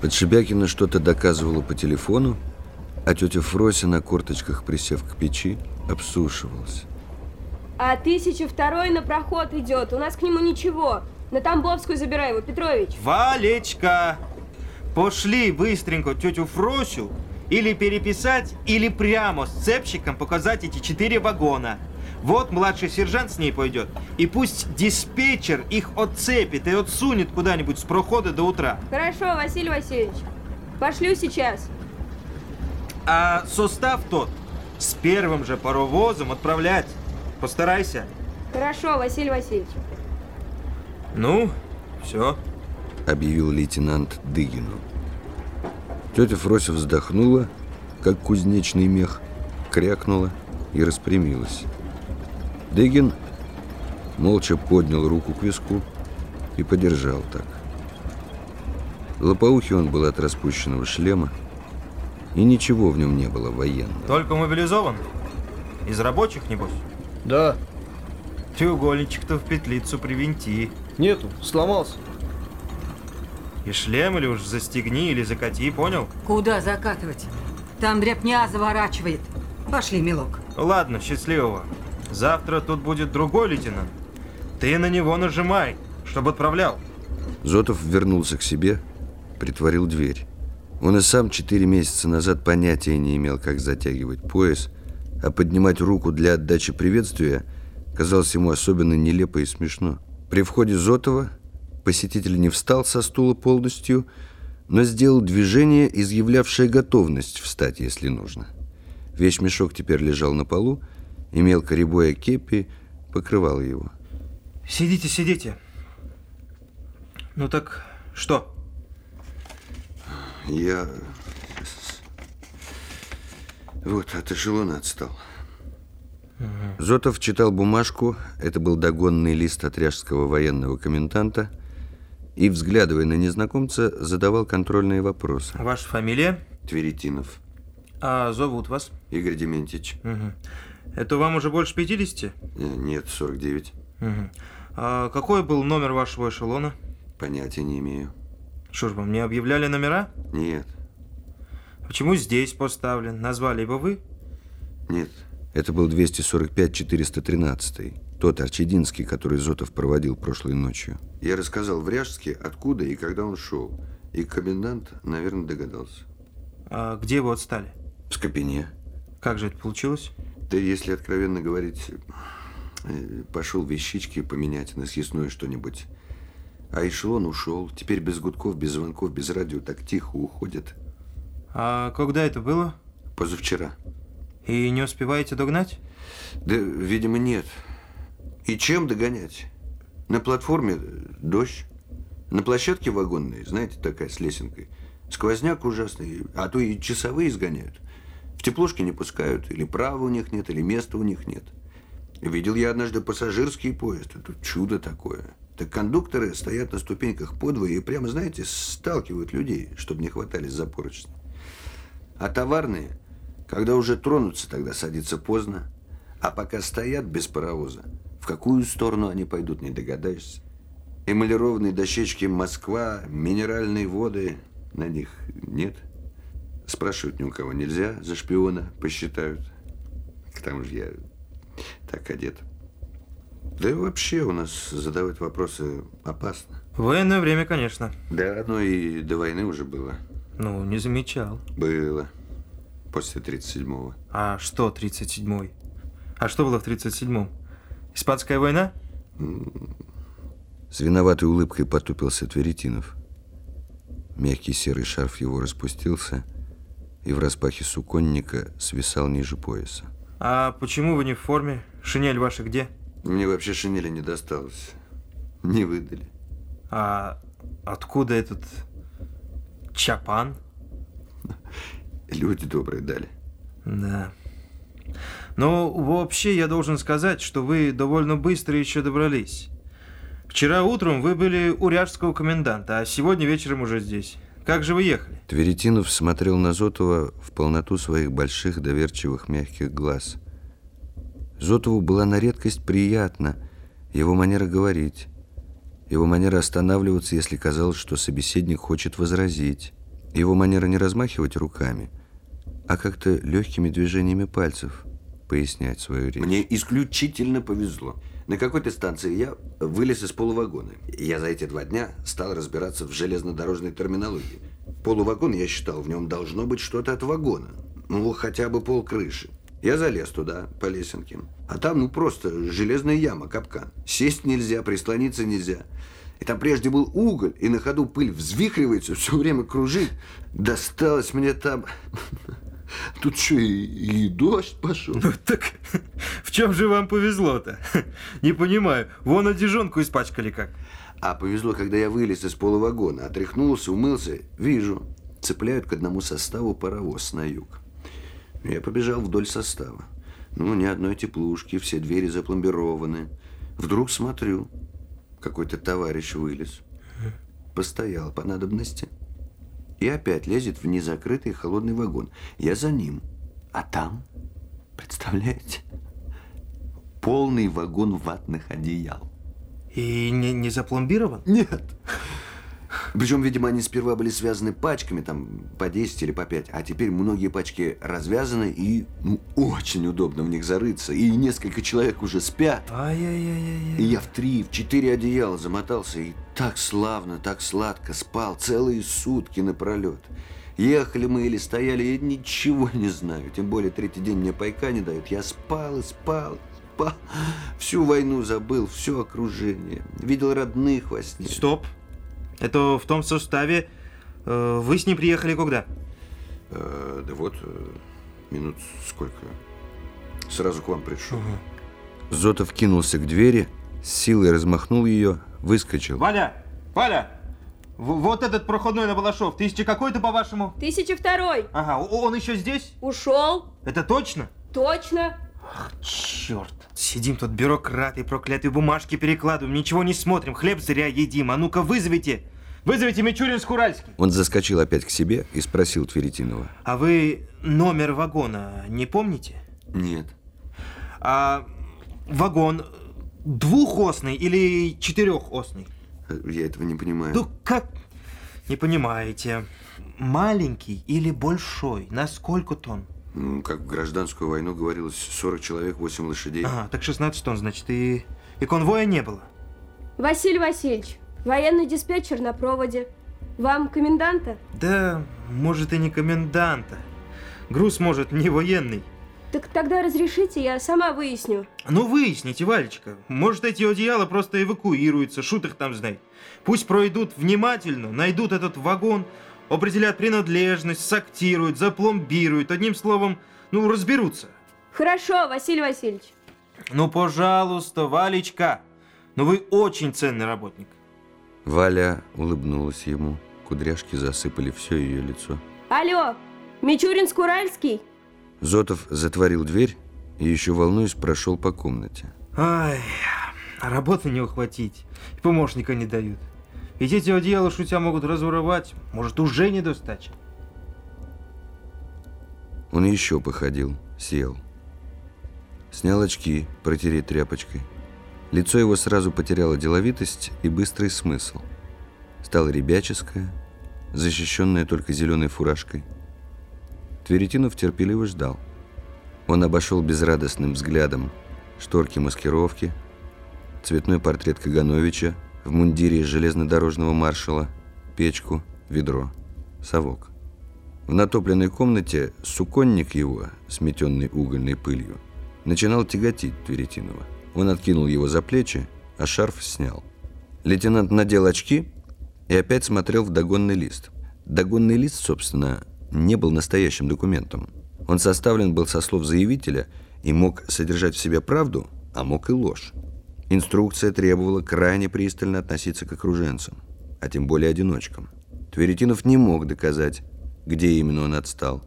Подшибякина что-то доказывала по телефону, а тетя Фрося на корточках, присев к печи, обсушивалась. А тысяча второй на проход идет. У нас к нему ничего. На Тамбовскую забирай его, Петрович. Валечка, пошли быстренько тетю Фросю или переписать, или прямо с цепщиком показать эти четыре вагона. Вот младший сержант с ней пойдет, и пусть диспетчер их отцепит и отсунет куда-нибудь с прохода до утра. Хорошо, Василий Васильевич. Пошлю сейчас. А состав тот с первым же паровозом отправлять. Постарайся. Хорошо, Василий Васильевич. Ну, все. Объявил лейтенант Дыгину. Тетя Фрося вздохнула, как кузнечный мех, крякнула и распрямилась. Дыгин молча поднял руку к виску и подержал так. Лопоухий он был от распущенного шлема, и ничего в нем не было военного. Только мобилизован? Из рабочих, небось? Да. Треугольничек-то в петлицу привинти. Нету, сломался. И шлем или уж застегни, или закати, понял? Куда закатывать? Там дряпня заворачивает. Пошли, милок. Ладно, счастливого. Завтра тут будет другой лейтенант. Ты на него нажимай, чтобы отправлял. Зотов вернулся к себе, притворил дверь. Он и сам четыре месяца назад понятия не имел, как затягивать пояс, а поднимать руку для отдачи приветствия казалось ему особенно нелепо и смешно. При входе Зотова посетитель не встал со стула полностью, но сделал движение, изъявлявшее готовность встать, если нужно. Вещмешок теперь лежал на полу, и мелкорябое кепи покрывал его. Сидите, сидите. Ну так что? Я вот от эшелона отстал. Угу. Зотов читал бумажку, это был догонный лист от ряжского военного коменданта, и, взглядывая на незнакомца, задавал контрольные вопросы. Ваша фамилия? Тверетинов. А зовут вас? Игорь Дементьевич. Угу. Это вам уже больше 50? Э, нет, 49. Угу. А какой был номер вашего эшелона? Понятия не имею. Что ж, вам не объявляли номера? Нет. Почему здесь поставлен? Назвали его вы? Нет. Это был 245-413. Тот Арчединский, который Зотов проводил прошлой ночью. Я рассказал в Ряжске, откуда и когда он шел. И комендант, наверное, догадался. А где вы отстали? В Скопине. Как же это получилось? Да, если откровенно говорить, э, пошел вещички поменять на съестное что-нибудь. А эшелон ушел. Теперь без гудков, без звонков, без радио так тихо уходит. А когда это было? Позавчера. И не успеваете догнать? Да, видимо, нет. И чем догонять? На платформе дождь. На площадке вагонной, знаете, такая с лесенкой. Сквозняк ужасный, а то и часовые изгоняют. В теплушке не пускают, или права у них нет, или места у них нет. Видел я однажды пассажирский поезд. Это чудо такое. Так кондукторы стоят на ступеньках подвое и прямо, знаете, сталкивают людей, чтобы не хватались за поручни. А товарные, когда уже тронутся, тогда садиться поздно. А пока стоят без паровоза, в какую сторону они пойдут, не догадаешься. Эмалированные дощечки «Москва», минеральные воды, на них нет. Спрашивать ни у кого нельзя, за шпиона посчитают. К тому же я так одет. Да и вообще у нас задавать вопросы опасно. В военное время, конечно. Да, но и до войны уже было. Ну, не замечал. Было. После 37-го. А что 37-й? А что было в 37-м? Испанская война? С виноватой улыбкой потупился Тверетинов. Мягкий серый шарф его распустился и в распахе суконника свисал ниже пояса. А почему вы не в форме? Шинель ваша где? Мне вообще шинели не досталось. Не выдали. А откуда этот чапан? Люди добрые дали. Да. Но вообще я должен сказать, что вы довольно быстро еще добрались. Вчера утром вы были у ряжского коменданта, а сегодня вечером уже здесь. Как же вы ехали? Тверетинов смотрел на Зотова в полноту своих больших, доверчивых, мягких глаз. Зотову была на редкость приятна его манера говорить, его манера останавливаться, если казалось, что собеседник хочет возразить. Его манера не размахивать руками, а как-то легкими движениями пальцев пояснять свою речь. Мне исключительно повезло. На какой-то станции я вылез из полувагона. Я за эти два дня стал разбираться в железнодорожной терминологии. Полувагон, я считал, в нем должно быть что-то от вагона. Ну, хотя бы пол крыши. Я залез туда, по лесенке. А там, ну, просто железная яма, капкан. Сесть нельзя, прислониться нельзя. И там прежде был уголь, и на ходу пыль взвихривается, все время кружит. Досталось мне там... Тут что, и, и дождь пошел? Ну так в чем же вам повезло-то? Не понимаю. Вон одежонку испачкали как. А повезло, когда я вылез из полувагона, отряхнулся, умылся, вижу, цепляют к одному составу паровоз на юг. Я побежал вдоль состава. Ну, ни одной теплушки, все двери запломбированы. Вдруг смотрю, какой-то товарищ вылез. Постоял по надобности. И опять лезет в незакрытый холодный вагон. Я за ним. А там, представляете, полный вагон ватных одеял. И не, не запломбирован? Нет. Причем, видимо, они сперва были связаны пачками, там, по 10 или по 5, а теперь многие пачки развязаны, и ну, очень удобно в них зарыться. И несколько человек уже спят. Ай-яй-яй-яй. И я в три, в четыре одеяла замотался, и так славно, так сладко спал целые сутки напролет. Ехали мы или стояли, я ничего не знаю. Тем более третий день мне пайка не дают. Я спал и спал, спал. Всю войну забыл, все окружение. Видел родных во сне. Стоп. Это в том составе. э, Вы с ним приехали когда? Э, да вот, э, минут сколько. Сразу к вам пришел. Зотов кинулся к двери, с силой размахнул ее, выскочил. Валя! Валя! В- вот этот проходной на Балашов. Тысяча какой-то, по-вашему? Тысяча второй. Ага, он еще здесь? Ушел. Это точно? Точно. Черт. Сидим тут бюрократы, проклятые бумажки перекладываем, ничего не смотрим, хлеб зря едим. А ну-ка вызовите. Вызовите Мичуринск-Уральский. Он заскочил опять к себе и спросил Тверетинова. А вы номер вагона не помните? Нет. А вагон двухосный или четырехосный? Я этого не понимаю. Ну как? Не понимаете. Маленький или большой? На сколько тонн? Ну, как в гражданскую войну говорилось, 40 человек, 8 лошадей. Ага, так 16 тонн, значит, и, и конвоя не было. Василий Васильевич, военный диспетчер на проводе. Вам коменданта? Да, может и не коменданта. Груз, может, не военный. Так тогда разрешите, я сама выясню. Ну, выясните, Валечка. Может, эти одеяла просто эвакуируются, шут их там знает. Пусть пройдут внимательно, найдут этот вагон, определят принадлежность, сактируют, запломбируют. Одним словом, ну, разберутся. Хорошо, Василий Васильевич. Ну, пожалуйста, Валечка. Ну, вы очень ценный работник. Валя улыбнулась ему. Кудряшки засыпали все ее лицо. Алло, Мичуринск-Уральский? Зотов затворил дверь и еще волнуясь прошел по комнате. Ай, работы не ухватить. И помощника не дают. Ведь эти одеяла шутя могут разворовать. Может, уже не. Он еще походил, сел. Снял очки, протереть тряпочкой. Лицо его сразу потеряло деловитость и быстрый смысл. Стало ребяческое, защищенное только зеленой фуражкой. Тверетинов терпеливо ждал. Он обошел безрадостным взглядом шторки маскировки, цветной портрет Кагановича в мундире железнодорожного маршала, печку, ведро, совок. В натопленной комнате суконник его, сметенный угольной пылью, начинал тяготить Тверетинова. Он откинул его за плечи, а шарф снял. Лейтенант надел очки и опять смотрел в догонный лист. Догонный лист, собственно, не был настоящим документом. Он составлен был со слов заявителя и мог содержать в себе правду, а мог и ложь. Инструкция требовала крайне пристально относиться к окруженцам, а тем более одиночкам. Тверетинов не мог доказать, где именно он отстал.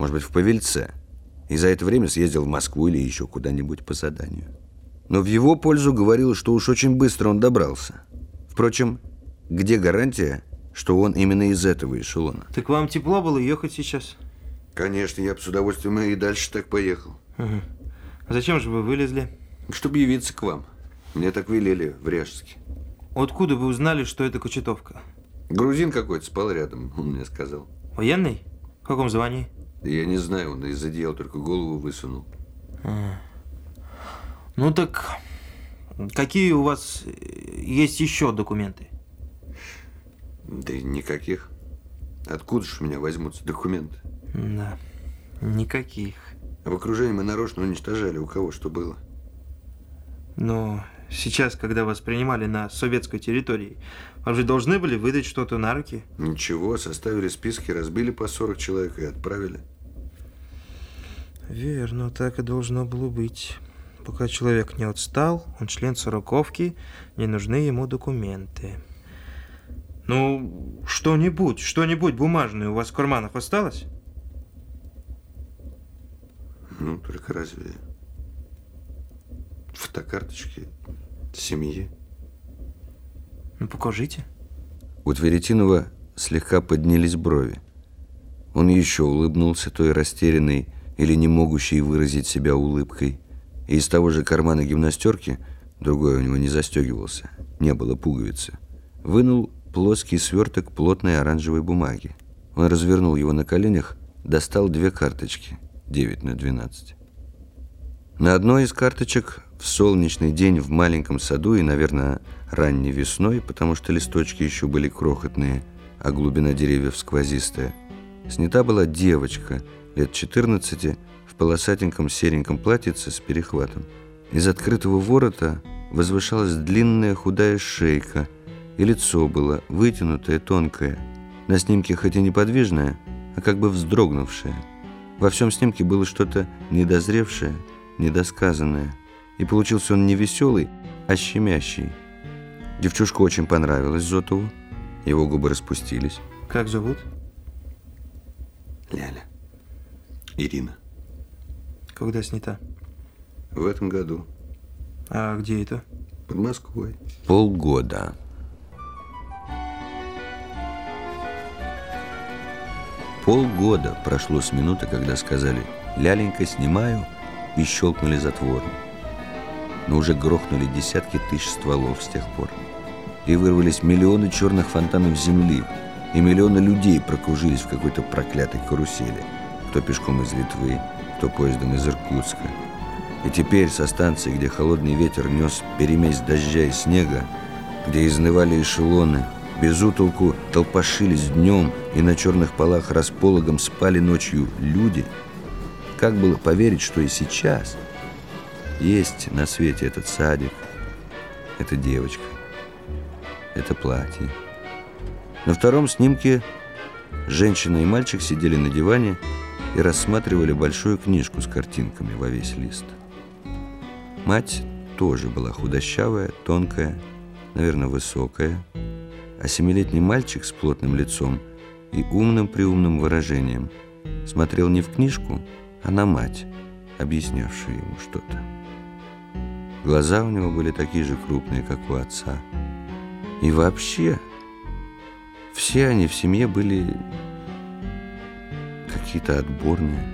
Может быть, в Павельце. И за это время съездил в Москву или еще куда-нибудь по заданию. Но в его пользу говорило, что уж очень быстро он добрался. Впрочем, где гарантия, что он именно из этого эшелона? Так вам тепло было ехать сейчас? Конечно, я бы с удовольствием и дальше так поехал. Ага. А зачем же вы вылезли? Чтобы явиться к вам. Мне так велели в Ряжске. Откуда вы узнали, что это Кочетовка? Грузин какой-то спал рядом, он мне сказал. Военный? В каком звании? Я не знаю, он из одеяла только голову высунул. Ну так, какие у вас э, есть еще документы? Да никаких. Откуда же у меня возьмутся документы? Да, никаких. А в окружении мы нарочно уничтожали, у кого что было. Но сейчас, когда вас принимали на советской территории, вам же должны были выдать что-то на руки? Ничего, составили списки, разбили по 40 человек и отправили. Верно, так и должно было быть. Пока человек не отстал, он член сороковки, не нужны ему документы. Ну, что-нибудь, что-нибудь бумажное у вас в карманах осталось? Ну, только разве фотокарточки семьи? Ну, покажите. У Тверетинова слегка поднялись брови. Он еще улыбнулся той растерянной или не могущей выразить себя улыбкой. И из того же кармана гимнастерки, другой у него не застегивался, не было пуговицы, вынул плоский сверток плотной оранжевой бумаги. Он развернул его на коленях, достал две карточки, 9 на 12. На одной из карточек в солнечный день в маленьком саду и, наверное, ранней весной, потому что листочки еще были крохотные, а глубина деревьев сквозистая, снята была девочка лет 14 в полосатеньком сереньком платьице с перехватом. Из открытого ворота возвышалась длинная худая шейка, и лицо было вытянутое, тонкое, на снимке хоть и неподвижное, а как бы вздрогнувшее. Во всем снимке было что-то недозревшее, недосказанное, и получился он не веселый, а щемящий. Девчушка очень понравилась Зотову, его губы распустились. Как зовут? Ляля. Ирина. Когда снята? В этом году. А где это? Под Москвой. Полгода. Полгода прошло с минуты, когда сказали «Ляленька, снимаю» и щелкнули затвором. Но уже грохнули десятки тысяч стволов с тех пор. И вырвались миллионы черных фонтанов земли, и миллионы людей прокружились в какой-то проклятой карусели. Кто пешком из Литвы, кто поездом из Иркутска. И теперь со станции, где холодный ветер нес перемесь дождя и снега, где изнывали эшелоны, без утолку толпошились днем и на черных полах распологом спали ночью люди, как было поверить, что и сейчас есть на свете этот садик, эта девочка, это платье. На втором снимке женщина и мальчик сидели на диване и рассматривали большую книжку с картинками во весь лист. Мать тоже была худощавая, тонкая, наверное, высокая, а семилетний мальчик с плотным лицом и умным-приумным выражением смотрел не в книжку, а на мать, объяснявшую ему что-то. Глаза у него были такие же крупные, как у отца. И вообще, все они в семье были какие-то отборные.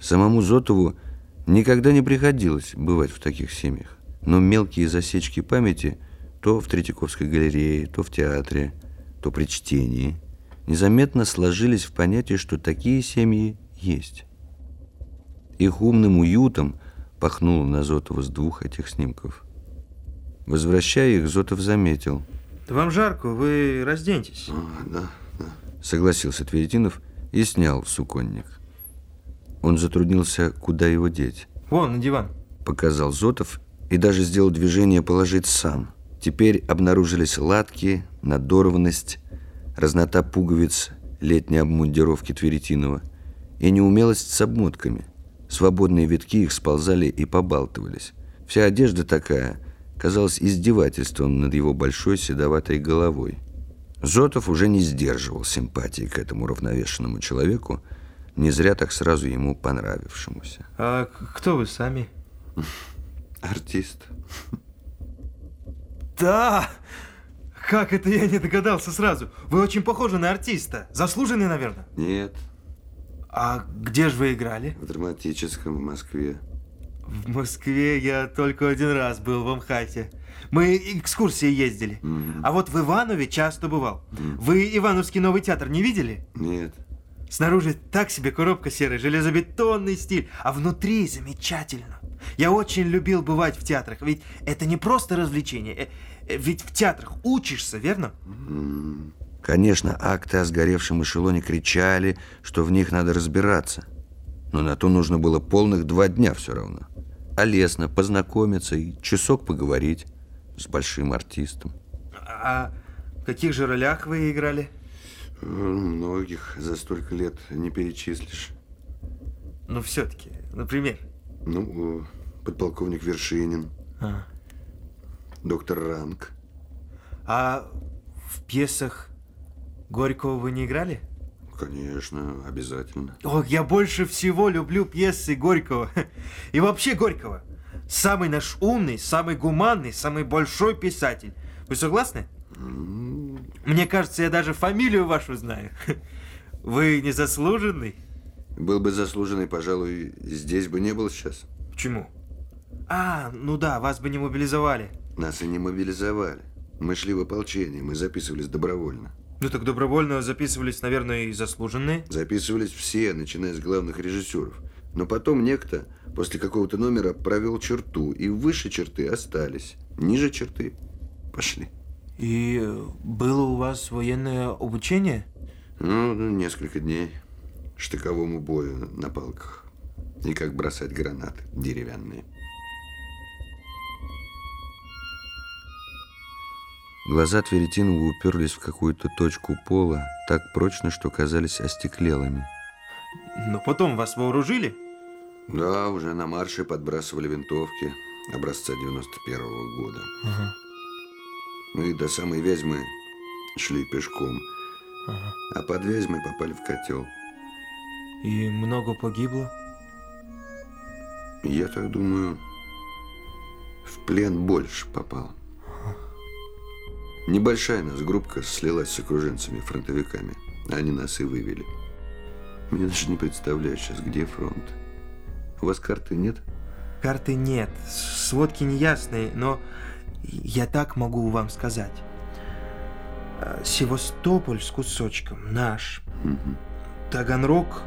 Самому Зотову никогда не приходилось бывать в таких семьях. Но мелкие засечки памяти то в Третьяковской галерее, то в театре, то при чтении незаметно сложились в понятие, что такие семьи есть. Их умным уютом пахнуло на Зотова с двух этих снимков. Возвращая их, Зотов заметил. Да вам жарко, вы разденьтесь. А, да, да. Согласился Тверетинов и снял суконник. Он затруднился, куда его деть. Вон, на диван. Показал Зотов и даже сделал движение положить сам. Теперь обнаружились латки, надорванность, разнота пуговиц летней обмундировки Тверетинова и неумелость с обмотками. Свободные витки их сползали и побалтывались. Вся одежда такая казалась издевательством над его большой седоватой головой. Зотов уже не сдерживал симпатии к этому равновешенному человеку, не зря так сразу ему понравившемуся. А кто вы сами? Артист. Да! Как это я не догадался сразу? Вы очень похожи на артиста. Заслуженный, наверное. Нет, А где же вы играли? в драматическом в Москве. В Москве я только один раз был в Амхате. Мы экскурсии ездили. А вот в Иванове часто бывал. Вы Ивановский новый театр не видели? Нет. Снаружи так себе коробка серая, железобетонный стиль, а внутри замечательно. Я очень любил бывать в театрах, ведь это не просто развлечение, э, ведь в театрах учишься, верно? Конечно, акты о сгоревшем эшелоне кричали, что в них надо разбираться. Но на то нужно было полных два дня все равно. А лестно познакомиться и часок поговорить с большим артистом. А в каких же ролях вы играли? Э, Многих за столько лет не перечислишь. Ну, все-таки, например. Ну, э, подполковник Вершинин, А. доктор Ранг. А в пьесах Горького вы не играли? Конечно, обязательно. Ох, я больше всего люблю пьесы Горького. И вообще Горького. Самый наш умный, самый гуманный, самый большой писатель. Вы согласны? Мне кажется, я даже фамилию вашу знаю. Вы незаслуженный? Был бы заслуженный, пожалуй, здесь бы не был сейчас. Почему? А, ну да, вас бы не мобилизовали. Нас и не мобилизовали. Мы шли в ополчение, мы записывались добровольно. Ну так добровольно записывались, наверное, и заслуженные. Записывались все, начиная с главных режиссеров. Но потом некто после какого-то номера провел черту, и выше черты остались. Ниже черты пошли. И было у вас военное обучение? Ну, ну, несколько дней штыковому бою на палках. И как бросать гранаты деревянные. Глаза Тверетинова уперлись в какую-то точку пола так прочно, что казались остеклелыми. Но потом вас вооружили? Да, уже на марше подбрасывали винтовки образца 91 года. Мы до самой Вязьмы шли пешком, а под Вязьмой попали в котел. И много погибло? Я так думаю, в плен больше попал. Небольшая нас группка слилась с окруженцами, фронтовиками. Они нас и вывели. Я даже не представляю сейчас, где фронт. У вас карты нет? Карты нет, сводки неясные, но я так могу вам сказать. Э, Севастополь с кусочком наш. Таганрог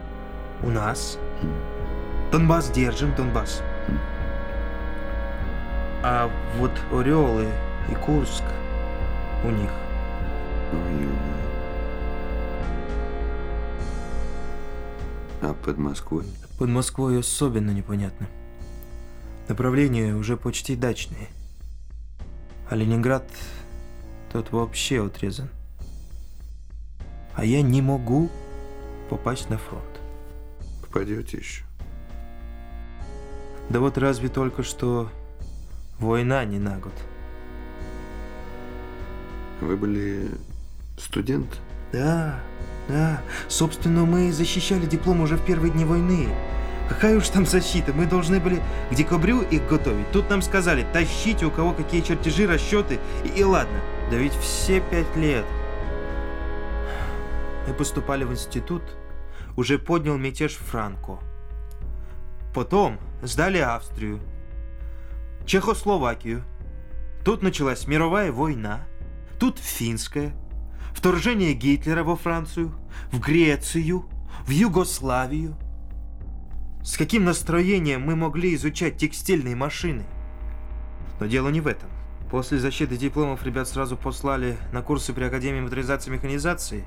у нас. Донбасс держим, Донбасс. А вот Орел и, и Курск у них. А под Москвой? Под Москвой особенно непонятно. Направления уже почти дачные. А Ленинград тот вообще отрезан. А я не могу попасть на фронт. Попадете еще. Да вот разве только что война не на год. Вы были студент? Да, да. Собственно, мы защищали диплом уже в первые дни войны. Какая уж там защита? Мы должны были к декабрю их готовить. Тут нам сказали, тащите у кого какие чертежи, расчеты. И, и ладно. Да ведь все пять лет. Мы поступали в институт. Уже поднял мятеж Франко. Потом сдали Австрию. Чехословакию. Тут началась мировая война. Тут финская. Вторжение Гитлера во Францию, в Грецию, в Югославию. С каким настроением мы могли изучать текстильные машины? Но дело не в этом. После защиты дипломов ребят сразу послали на курсы при Академии моторизации и механизации.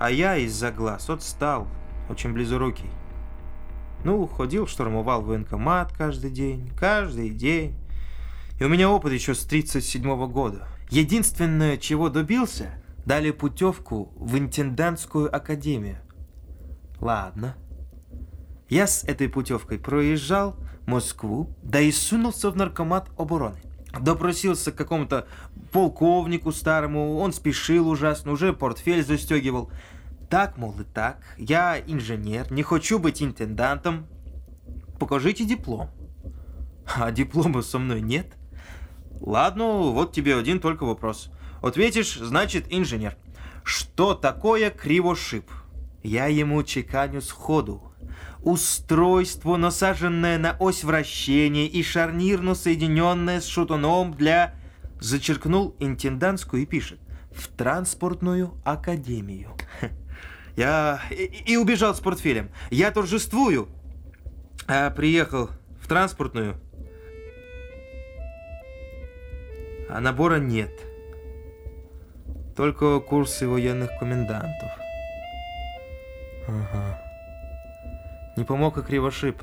А я из-за глаз отстал, очень близорукий. Ну, ходил, штурмовал военкомат каждый день, каждый день. И у меня опыт еще с 37 года. Единственное, чего добился, дали путевку в интендантскую академию. Ладно. Я с этой путевкой проезжал Москву, да и сунулся в наркомат обороны. Допросился к какому-то полковнику старому, он спешил ужасно, уже портфель застегивал. Так, мол, и так, я инженер, не хочу быть интендантом. Покажите диплом. А диплома со мной нет. Ладно, вот тебе один только вопрос. Ответишь, значит инженер. Что такое кривошип? Я ему чеканю сходу. Устройство, насаженное на ось вращения и шарнирно соединенное с шутуном для... Зачеркнул интендантскую и пишет. В транспортную академию. Я и, и убежал с портфелем. Я торжествую. А приехал в транспортную. А набора нет. Только курсы военных комендантов. Ага. Не помог и кривошип.